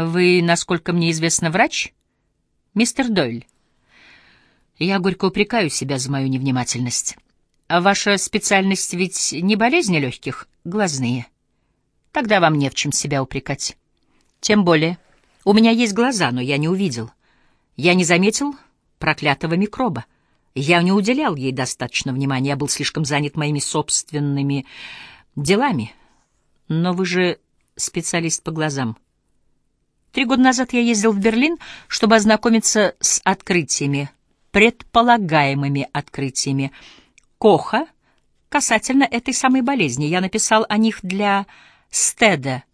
Вы, насколько мне известно, врач? Мистер Дойль. Я горько упрекаю себя за мою невнимательность. А ваша специальность ведь не болезни легких, глазные. Тогда вам не в чем себя упрекать. Тем более, у меня есть глаза, но я не увидел. Я не заметил проклятого микроба. Я не уделял ей достаточно внимания, я был слишком занят моими собственными делами. Но вы же специалист по глазам. Три года назад я ездил в Берлин, чтобы ознакомиться с открытиями, предполагаемыми открытиями Коха касательно этой самой болезни. Я написал о них для Стеда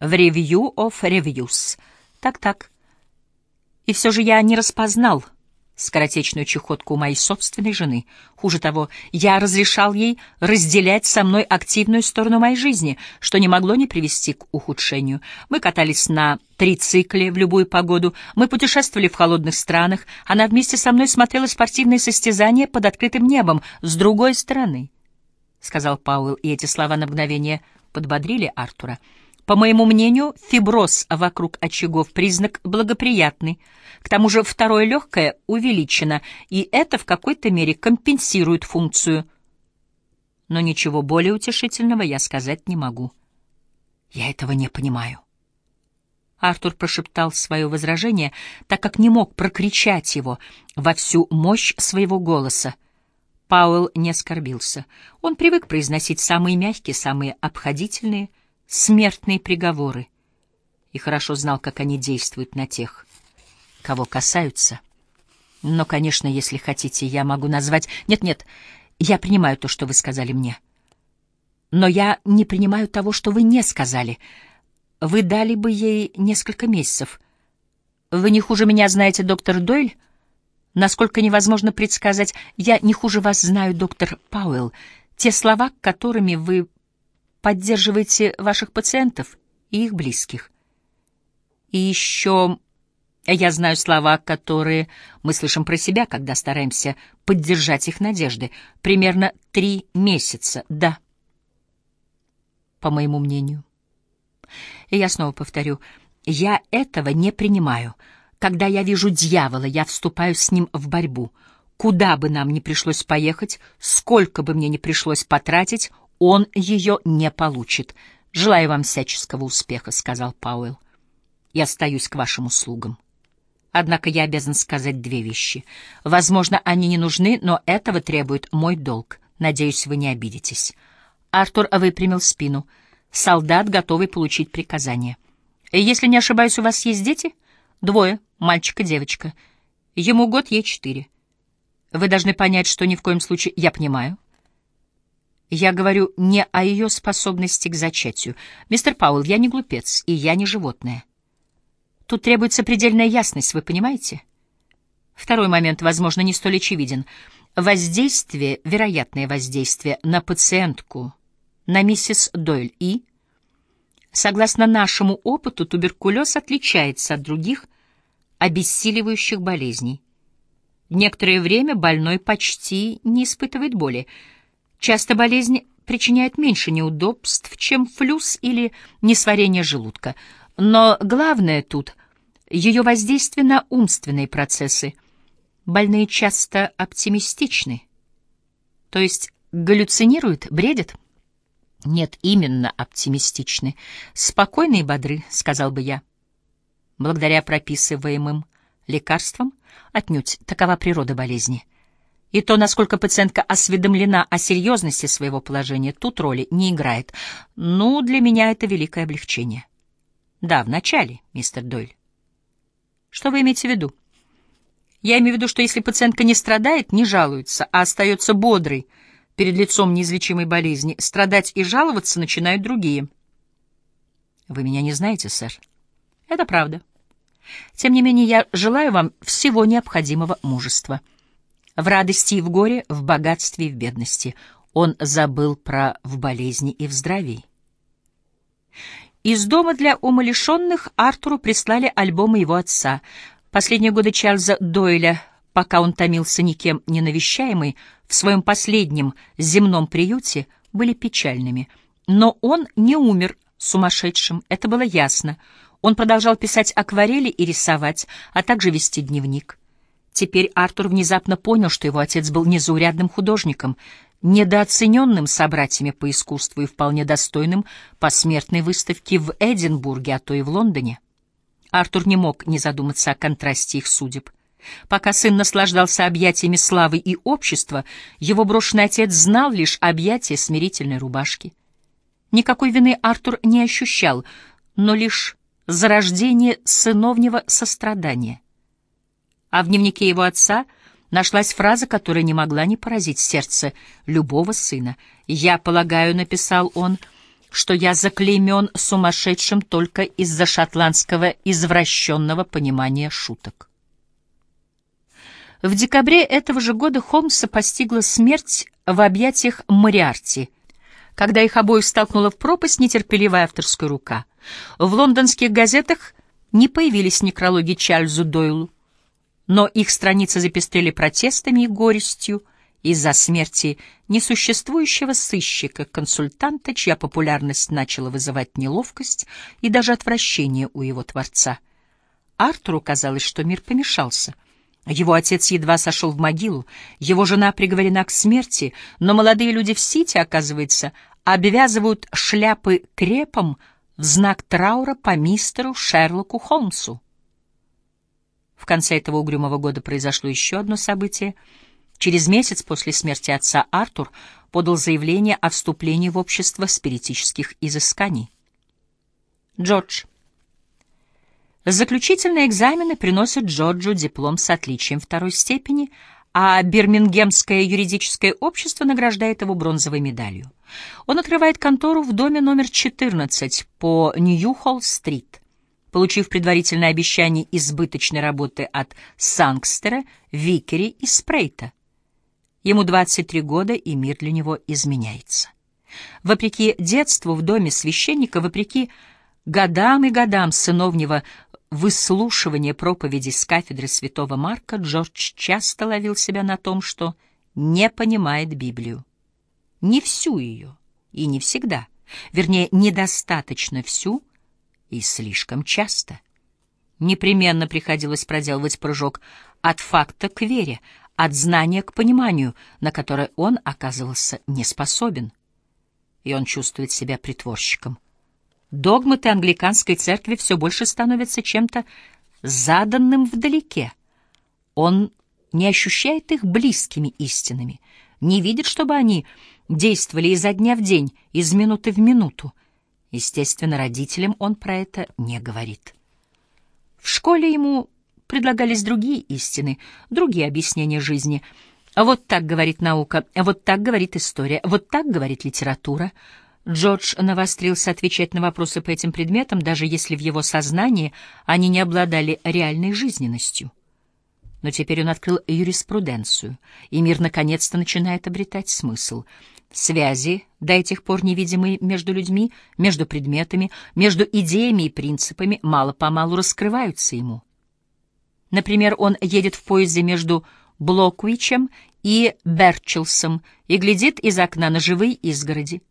в Review of Reviews. Так-так. И все же я не распознал скоротечную чехотку у моей собственной жены. Хуже того, я разрешал ей разделять со мной активную сторону моей жизни, что не могло не привести к ухудшению. Мы катались на трицикле в любую погоду, мы путешествовали в холодных странах, она вместе со мной смотрела спортивные состязания под открытым небом с другой стороны, — сказал Пауэлл, и эти слова на мгновение подбодрили Артура. По моему мнению, фиброз вокруг очагов — признак благоприятный. К тому же второе легкое увеличено, и это в какой-то мере компенсирует функцию. Но ничего более утешительного я сказать не могу. Я этого не понимаю. Артур прошептал свое возражение, так как не мог прокричать его во всю мощь своего голоса. Пауэлл не оскорбился. Он привык произносить самые мягкие, самые обходительные — смертные приговоры и хорошо знал, как они действуют на тех, кого касаются. Но, конечно, если хотите, я могу назвать... Нет-нет, я принимаю то, что вы сказали мне. Но я не принимаю того, что вы не сказали. Вы дали бы ей несколько месяцев. Вы не хуже меня знаете, доктор Дойль? Насколько невозможно предсказать, я не хуже вас знаю, доктор Пауэлл. Те слова, которыми вы поддерживаете ваших пациентов и их близких. И еще я знаю слова, которые мы слышим про себя, когда стараемся поддержать их надежды. Примерно три месяца, да, по моему мнению. И я снова повторю, я этого не принимаю. Когда я вижу дьявола, я вступаю с ним в борьбу. Куда бы нам ни пришлось поехать, сколько бы мне ни пришлось потратить, он ее не получит. Желаю вам всяческого успеха, — сказал Пауэлл. Я остаюсь к вашим услугам. Однако я обязан сказать две вещи. Возможно, они не нужны, но этого требует мой долг. Надеюсь, вы не обидитесь. Артур выпрямил спину. Солдат, готовый получить приказание. Если не ошибаюсь, у вас есть дети? Двое, мальчик и девочка. Ему год, ей четыре. Вы должны понять, что ни в коем случае... Я понимаю. Я говорю не о ее способности к зачатию. Мистер Пауэлл, я не глупец, и я не животное. Тут требуется предельная ясность, вы понимаете? Второй момент, возможно, не столь очевиден. Воздействие, вероятное воздействие на пациентку, на миссис Дойль и... Согласно нашему опыту, туберкулез отличается от других обессиливающих болезней. Некоторое время больной почти не испытывает боли, Часто болезнь причиняет меньше неудобств, чем флюс или несварение желудка. Но главное тут — ее воздействие на умственные процессы. Больные часто оптимистичны, то есть галлюцинируют, бредят. Нет, именно оптимистичны. Спокойны и бодры, сказал бы я. Благодаря прописываемым лекарствам отнюдь такова природа болезни — и то, насколько пациентка осведомлена о серьезности своего положения, тут роли не играет. Ну, для меня это великое облегчение. Да, вначале, мистер Дойль. Что вы имеете в виду? Я имею в виду, что если пациентка не страдает, не жалуется, а остается бодрой перед лицом неизлечимой болезни, страдать и жаловаться начинают другие. Вы меня не знаете, сэр. Это правда. Тем не менее, я желаю вам всего необходимого мужества — в радости и в горе, в богатстве и в бедности. Он забыл про в болезни и в здравии. Из дома для умалишенных Артуру прислали альбомы его отца. Последние годы Чарльза Дойля, пока он томился никем не навещаемый, в своем последнем земном приюте, были печальными. Но он не умер сумасшедшим, это было ясно. Он продолжал писать акварели и рисовать, а также вести дневник. Теперь Артур внезапно понял, что его отец был незаурядным художником, недооцененным собратьями по искусству и вполне достойным посмертной выставки в Эдинбурге, а то и в Лондоне. Артур не мог не задуматься о контрасте их судеб. Пока сын наслаждался объятиями славы и общества, его брошенный отец знал лишь объятия смирительной рубашки. Никакой вины Артур не ощущал, но лишь зарождение сыновнего сострадания. А в дневнике его отца нашлась фраза, которая не могла не поразить сердце любого сына. «Я полагаю», — написал он, — «что я заклеймен сумасшедшим только из-за шотландского извращенного понимания шуток». В декабре этого же года Холмса постигла смерть в объятиях Мориарти, когда их обоих столкнула в пропасть нетерпеливая авторская рука. В лондонских газетах не появились некрологи Чарльзу Дойлу, но их страницы запестрели протестами и горестью из-за смерти несуществующего сыщика-консультанта, чья популярность начала вызывать неловкость и даже отвращение у его творца. Артуру казалось, что мир помешался — его отец едва сошел в могилу, его жена приговорена к смерти, но молодые люди в Сити, оказывается, обвязывают шляпы крепом в знак траура по мистеру Шерлоку Холмсу. В конце этого угрюмого года произошло еще одно событие. Через месяц после смерти отца Артур подал заявление о вступлении в общество спиритических изысканий. Джордж. Заключительные экзамены приносят Джорджу диплом с отличием второй степени, а Бирмингемское юридическое общество награждает его бронзовой медалью. Он открывает контору в доме номер 14 по Нью-Холл-стрит. Получив предварительное обещание избыточной работы от Сангстера, Викери и Спрейта. Ему 23 года, и мир для него изменяется. Вопреки детству в доме священника, вопреки годам и годам сыновнего выслушивания проповеди с кафедры святого Марка Джордж часто ловил себя на том, что не понимает Библию. Не всю ее, и не всегда. Вернее, недостаточно всю и слишком часто. Непременно приходилось проделывать прыжок от факта к вере, от знания к пониманию, на которое он оказывался не способен. И он чувствует себя притворщиком. Догматы англиканской церкви все больше становятся чем-то заданным вдалеке. Он не ощущает их близкими истинами, не видит, чтобы они действовали изо дня в день, из минуты в минуту. Естественно, родителям он про это не говорит. В школе ему предлагались другие истины, другие объяснения жизни. Вот так говорит наука, вот так говорит история, вот так говорит литература — Джордж навострился отвечать на вопросы по этим предметам, даже если в его сознании они не обладали реальной жизненностью. Но теперь он открыл юриспруденцию, и мир наконец-то начинает обретать смысл. Связи, до этих пор невидимые между людьми, между предметами, между идеями и принципами, мало-помалу раскрываются ему. Например, он едет в поезде между Блоквичем и Берчелсом и глядит из окна на живые изгороди.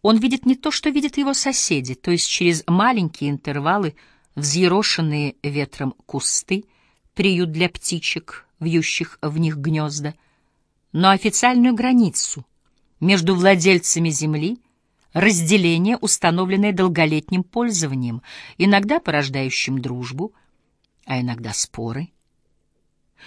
Он видит не то, что видят его соседи, то есть через маленькие интервалы, взъерошенные ветром кусты, приют для птичек, вьющих в них гнезда, но официальную границу между владельцами земли, разделение, установленное долголетним пользованием, иногда порождающим дружбу, а иногда споры —